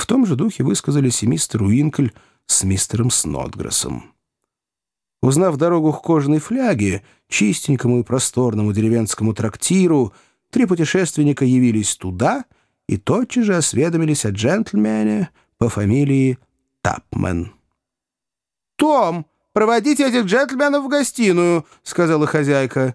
В том же духе высказались и мистер Уинкль с мистером Снотгрессом. Узнав дорогу к кожаной фляге, чистенькому и просторному деревенскому трактиру, три путешественника явились туда и тотчас же осведомились о джентльмене по фамилии Тапмен. «Том, проводите этих джентльменов в гостиную», — сказала хозяйка.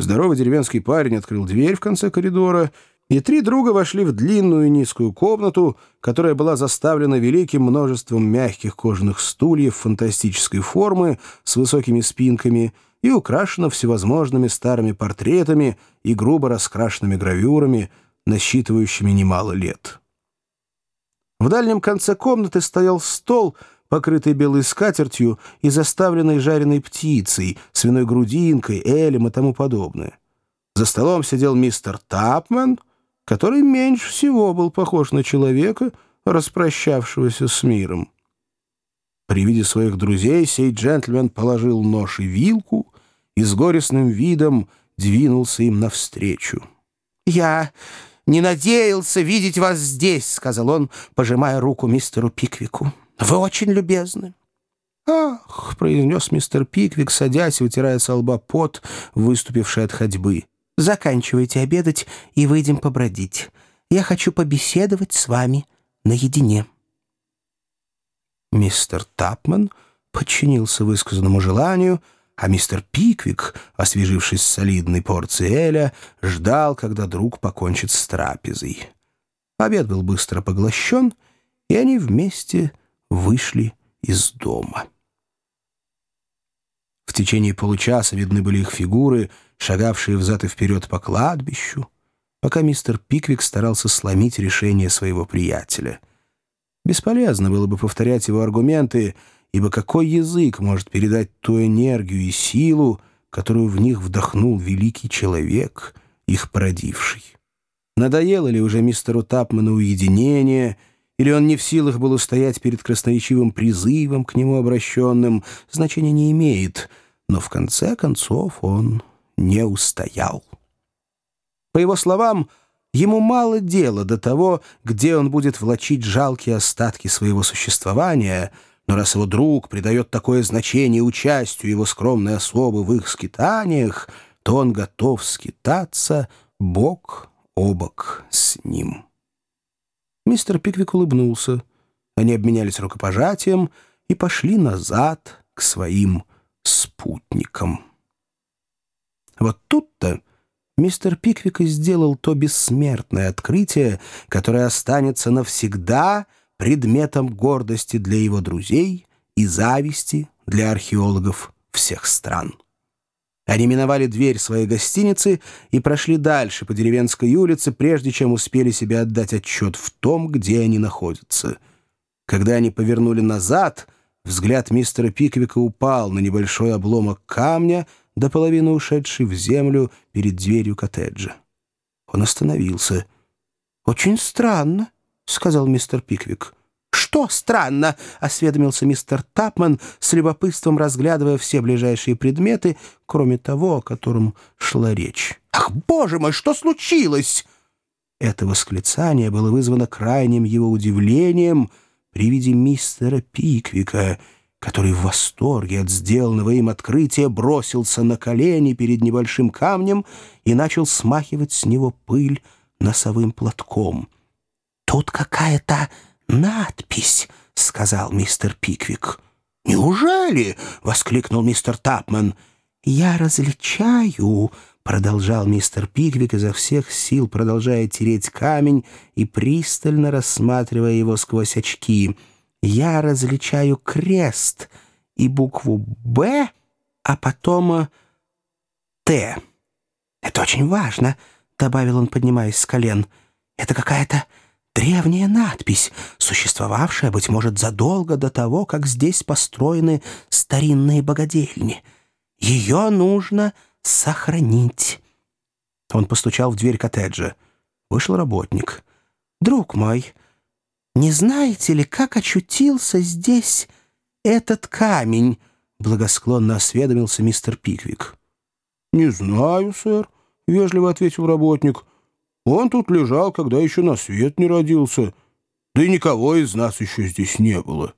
Здоровый деревенский парень открыл дверь в конце коридора — и три друга вошли в длинную низкую комнату, которая была заставлена великим множеством мягких кожаных стульев фантастической формы с высокими спинками и украшена всевозможными старыми портретами и грубо раскрашенными гравюрами, насчитывающими немало лет. В дальнем конце комнаты стоял стол, покрытый белой скатертью и заставленный жареной птицей, свиной грудинкой, элем и тому подобное. За столом сидел мистер Тапман — который меньше всего был похож на человека, распрощавшегося с миром. При виде своих друзей сей джентльмен положил нож и вилку и с горестным видом двинулся им навстречу. «Я не надеялся видеть вас здесь», — сказал он, пожимая руку мистеру Пиквику. «Вы очень любезны». «Ах!» — произнес мистер Пиквик, садясь и вытирая со лба пот, выступивший от ходьбы. Заканчивайте обедать и выйдем побродить. Я хочу побеседовать с вами наедине». Мистер Тапман подчинился высказанному желанию, а мистер Пиквик, освежившись солидной порцией эля, ждал, когда друг покончит с трапезой. Обед был быстро поглощен, и они вместе вышли из дома. Течение получаса видны были их фигуры — шагавшие взад и вперед по кладбищу, пока мистер Пиквик старался сломить решение своего приятеля. Бесполезно было бы повторять его аргументы, ибо какой язык может передать ту энергию и силу, которую в них вдохнул великий человек, их породивший? Надоело ли уже мистеру Тапману уединение, или он не в силах был устоять перед красноречивым призывом к нему обращенным, значения не имеет, но в конце концов он не устоял. По его словам, ему мало дела до того, где он будет влачить жалкие остатки своего существования, но раз его друг придает такое значение участию его скромной особы в их скитаниях, то он готов скитаться бок о бок с ним. Мистер Пиквик улыбнулся. Они обменялись рукопожатием и пошли назад к своим спутникам. Вот тут-то мистер Пиквик и сделал то бессмертное открытие, которое останется навсегда предметом гордости для его друзей и зависти для археологов всех стран. Они миновали дверь своей гостиницы и прошли дальше по деревенской улице, прежде чем успели себе отдать отчет в том, где они находятся. Когда они повернули назад, взгляд мистера Пиквика упал на небольшой обломок камня — до половины ушедший в землю перед дверью коттеджа. Он остановился. «Очень странно», — сказал мистер Пиквик. «Что странно?» — осведомился мистер Тапман, с любопытством разглядывая все ближайшие предметы, кроме того, о котором шла речь. «Ах, боже мой, что случилось?» Это восклицание было вызвано крайним его удивлением при виде мистера Пиквика — который в восторге от сделанного им открытия бросился на колени перед небольшим камнем и начал смахивать с него пыль носовым платком. «Тут какая-то надпись», — сказал мистер Пиквик. «Неужели?» — воскликнул мистер Тапман. «Я различаю», — продолжал мистер Пиквик изо всех сил, продолжая тереть камень и пристально рассматривая его сквозь очки — я различаю крест и букву «Б», а потом э, «Т». «Это очень важно», — добавил он, поднимаясь с колен. «Это какая-то древняя надпись, существовавшая, быть может, задолго до того, как здесь построены старинные богадельни. Ее нужно сохранить». Он постучал в дверь коттеджа. Вышел работник. «Друг мой», «Не знаете ли, как очутился здесь этот камень?» — благосклонно осведомился мистер Пиквик. «Не знаю, сэр», — вежливо ответил работник. «Он тут лежал, когда еще на свет не родился. Да и никого из нас еще здесь не было».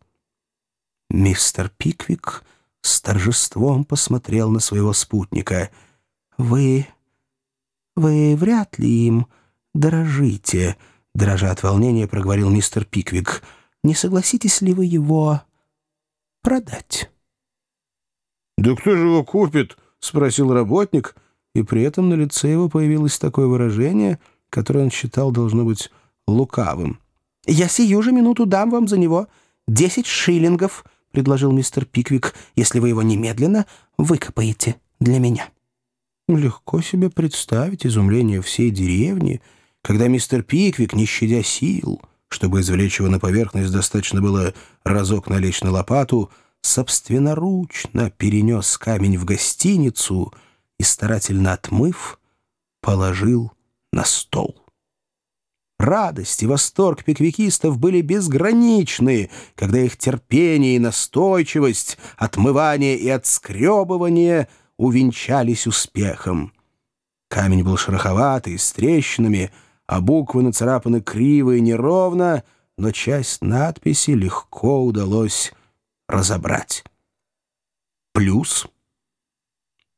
Мистер Пиквик с торжеством посмотрел на своего спутника. «Вы... вы вряд ли им дорожите», — дрожа от волнения проговорил мистер Пиквик. «Не согласитесь ли вы его продать?» «Да кто же его купит?» — спросил работник, и при этом на лице его появилось такое выражение, которое он считал должно быть лукавым. «Я сию же минуту дам вам за него десять шиллингов», — предложил мистер Пиквик, «если вы его немедленно выкопаете для меня». Легко себе представить изумление всей деревни, когда мистер Пиквик, не щадя сил, чтобы извлечь его на поверхность, достаточно было разок налечь на лопату, собственноручно перенес камень в гостиницу и, старательно отмыв, положил на стол. Радость и восторг пиквикистов были безграничны, когда их терпение и настойчивость, отмывание и отскребывание увенчались успехом. Камень был шероховатый, с трещинами, а буквы нацарапаны криво и неровно, но часть надписи легко удалось разобрать. Плюс,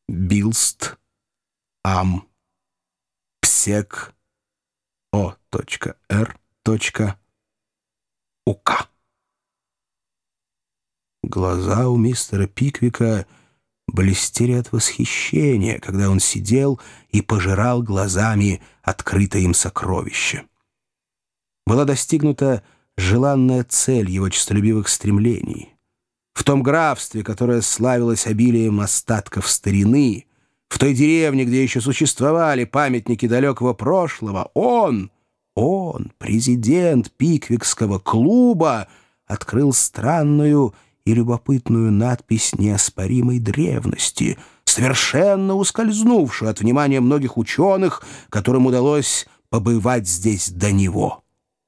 билст, ам, псек, о.Р.УК. Глаза у мистера Пиквика блестели от восхищения, когда он сидел и пожирал глазами открытое им сокровище. Была достигнута желанная цель его честолюбивых стремлений. В том графстве, которое славилось обилием остатков старины, в той деревне, где еще существовали памятники далекого прошлого, он, он, президент Пиквикского клуба, открыл странную и любопытную надпись неоспоримой древности, совершенно ускользнувшую от внимания многих ученых, которым удалось побывать здесь до него.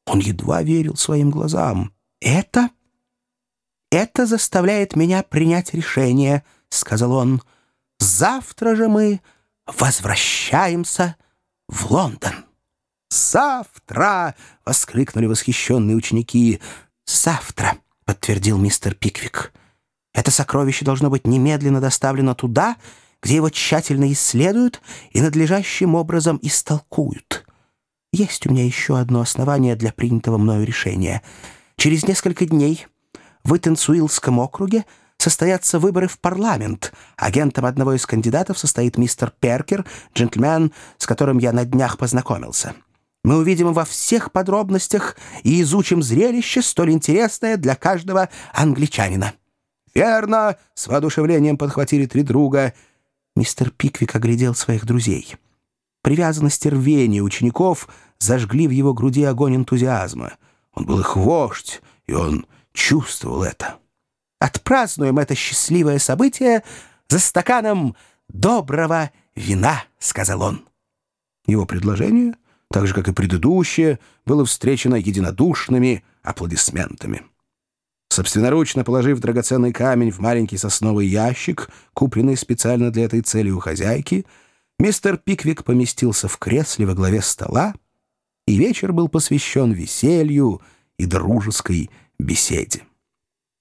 Он едва верил своим глазам. «Это? Это заставляет меня принять решение», — сказал он. Завтра же мы возвращаемся в Лондон. «Завтра!» — воскликнули восхищенные ученики. «Завтра!» — подтвердил мистер Пиквик. «Это сокровище должно быть немедленно доставлено туда, где его тщательно исследуют и надлежащим образом истолкуют. Есть у меня еще одно основание для принятого мною решения. Через несколько дней в Итенсуилском округе — состоятся выборы в парламент. Агентом одного из кандидатов состоит мистер Перкер, джентльмен, с которым я на днях познакомился. Мы увидим во всех подробностях и изучим зрелище, столь интересное для каждого англичанина». «Верно!» — с воодушевлением подхватили три друга. Мистер Пиквик оглядел своих друзей. Привязанность и рвение учеников зажгли в его груди огонь энтузиазма. Он был их вождь, и он чувствовал это. Отпразднуем это счастливое событие за стаканом доброго вина», — сказал он. Его предложение, так же, как и предыдущее, было встречено единодушными аплодисментами. Собственноручно положив драгоценный камень в маленький сосновый ящик, купленный специально для этой цели у хозяйки, мистер Пиквик поместился в кресле во главе стола, и вечер был посвящен веселью и дружеской беседе.